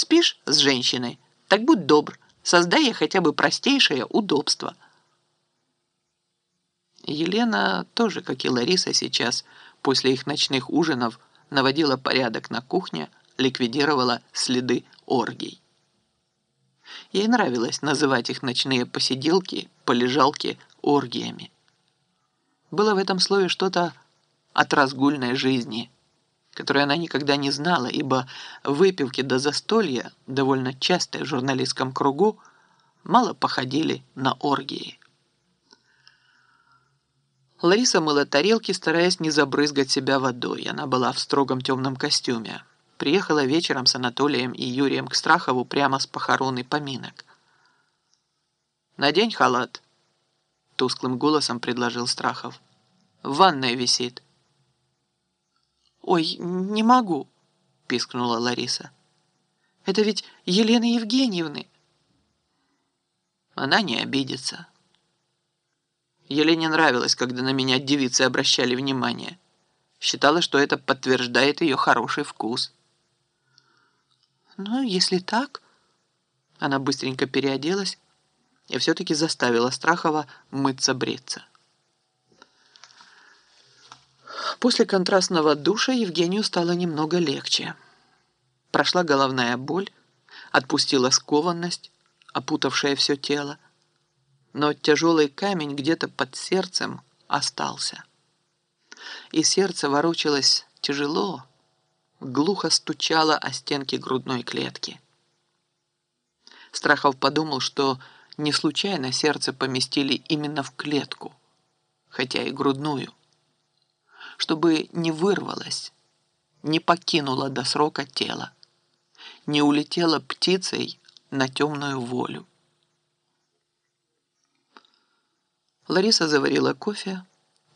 Спишь с женщиной? Так будь добр, создай ей хотя бы простейшее удобство. Елена тоже, как и Лариса сейчас, после их ночных ужинов, наводила порядок на кухне, ликвидировала следы оргий. Ей нравилось называть их ночные посиделки, полежалки оргиями. Было в этом слове что-то от разгульной жизни, которой она никогда не знала, ибо выпивки до застолья, довольно частые в журналистском кругу, мало походили на оргии. Лариса мыла тарелки, стараясь не забрызгать себя водой. Она была в строгом темном костюме. Приехала вечером с Анатолием и Юрием к Страхову прямо с похорон и поминок. «Надень халат», — тусклым голосом предложил Страхов. «В ванной висит». «Ой, не могу», — пискнула Лариса. «Это ведь Елена Евгеньевны». Она не обидится. Елене нравилось, когда на меня девицы обращали внимание. Считала, что это подтверждает ее хороший вкус. «Ну, если так...» Она быстренько переоделась и все-таки заставила Страхова мыться-бреться. После контрастного душа Евгению стало немного легче. Прошла головная боль, отпустила скованность, опутавшая все тело, но тяжелый камень где-то под сердцем остался. И сердце ворочалось тяжело, глухо стучало о стенки грудной клетки. Страхов подумал, что не случайно сердце поместили именно в клетку, хотя и грудную чтобы не вырвалась, не покинула до срока тело, не улетела птицей на темную волю. Лариса заварила кофе,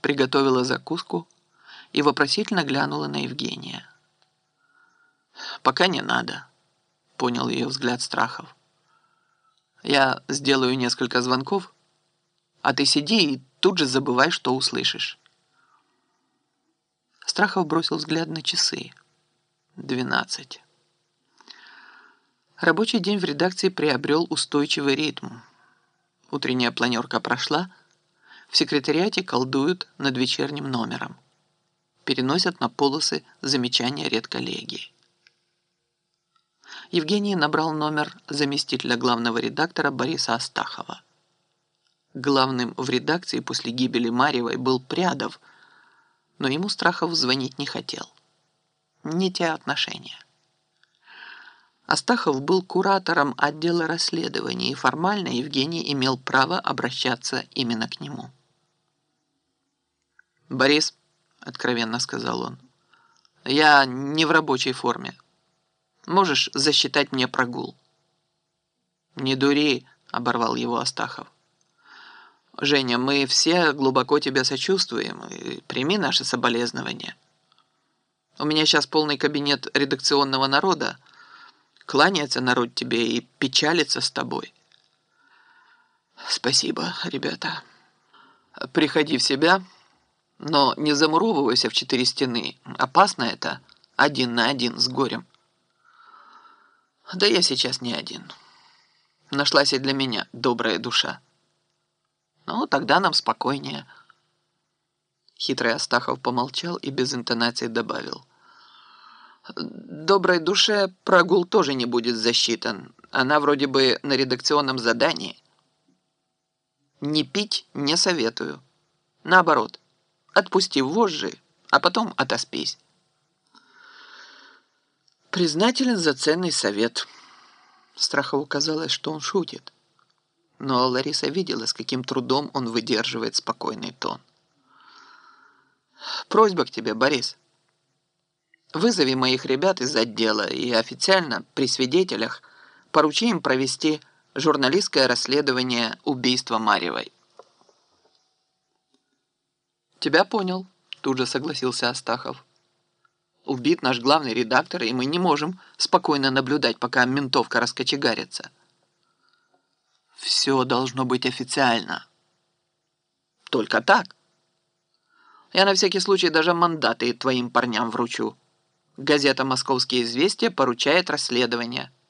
приготовила закуску и вопросительно глянула на Евгения. «Пока не надо», — понял ее взгляд Страхов. «Я сделаю несколько звонков, а ты сиди и тут же забывай, что услышишь». Страхов бросил взгляд на часы. Двенадцать. Рабочий день в редакции приобрел устойчивый ритм. Утренняя планерка прошла. В секретариате колдуют над вечерним номером. Переносят на полосы замечания редколлегии. Евгений набрал номер заместителя главного редактора Бориса Астахова. Главным в редакции после гибели Марьевой был Прядов – но ему Страхов звонить не хотел. Не те отношения. Астахов был куратором отдела расследований, и формально Евгений имел право обращаться именно к нему. «Борис», — откровенно сказал он, — «я не в рабочей форме. Можешь засчитать мне прогул». «Не дури», — оборвал его Астахов. Женя, мы все глубоко тебе сочувствуем прими наши соболезнования. У меня сейчас полный кабинет редакционного народа. Кланяется народ тебе и печалится с тобой. Спасибо, ребята. Приходи в себя, но не замуровывайся в четыре стены. Опасно это, один на один с горем. Да я сейчас не один. Нашлась и для меня добрая душа. Ну, тогда нам спокойнее. Хитрый Астахов помолчал и без интонации добавил. Доброй душе прогул тоже не будет засчитан. Она вроде бы на редакционном задании. Не пить не советую. Наоборот, отпусти вожжи, а потом отоспись. Признателен за ценный совет. Страхову казалось, что он шутит но Лариса видела, с каким трудом он выдерживает спокойный тон. «Просьба к тебе, Борис. Вызови моих ребят из отдела и официально, при свидетелях, поручи им провести журналистское расследование убийства Марьевой». «Тебя понял», — тут же согласился Астахов. «Убит наш главный редактор, и мы не можем спокойно наблюдать, пока ментовка раскочегарится». Все должно быть официально. Только так. Я на всякий случай даже мандаты твоим парням вручу. Газета «Московские известия» поручает расследование –